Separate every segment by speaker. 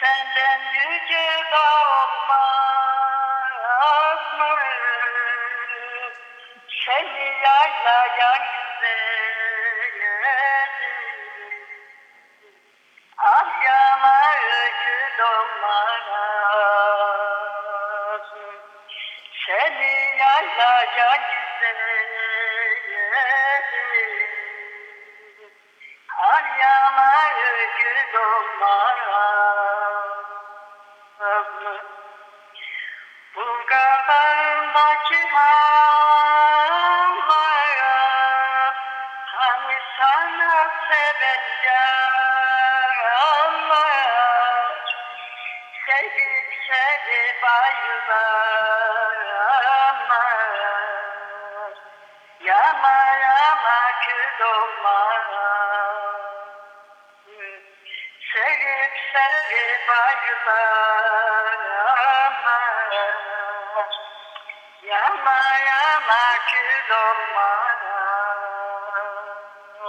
Speaker 1: Senden yüce olmaz mı? Seni yaylayan güzelim Aryama öcül olmaz mı? Seni yaylayan güzelim Sana sevenler Sevip sevip ayrılamaz Yama yama kül olmaz Sevip sevip ayrılamaz Yama yama kül olmaz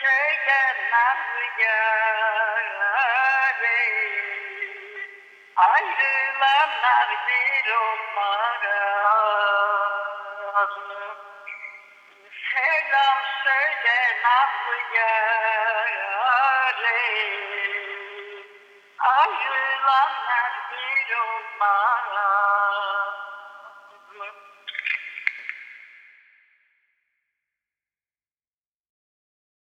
Speaker 1: söyle nazlı yâre Ayrılanlar bir olmaz Selam söyle nazlı yâre Ayrılanlar bir olmaz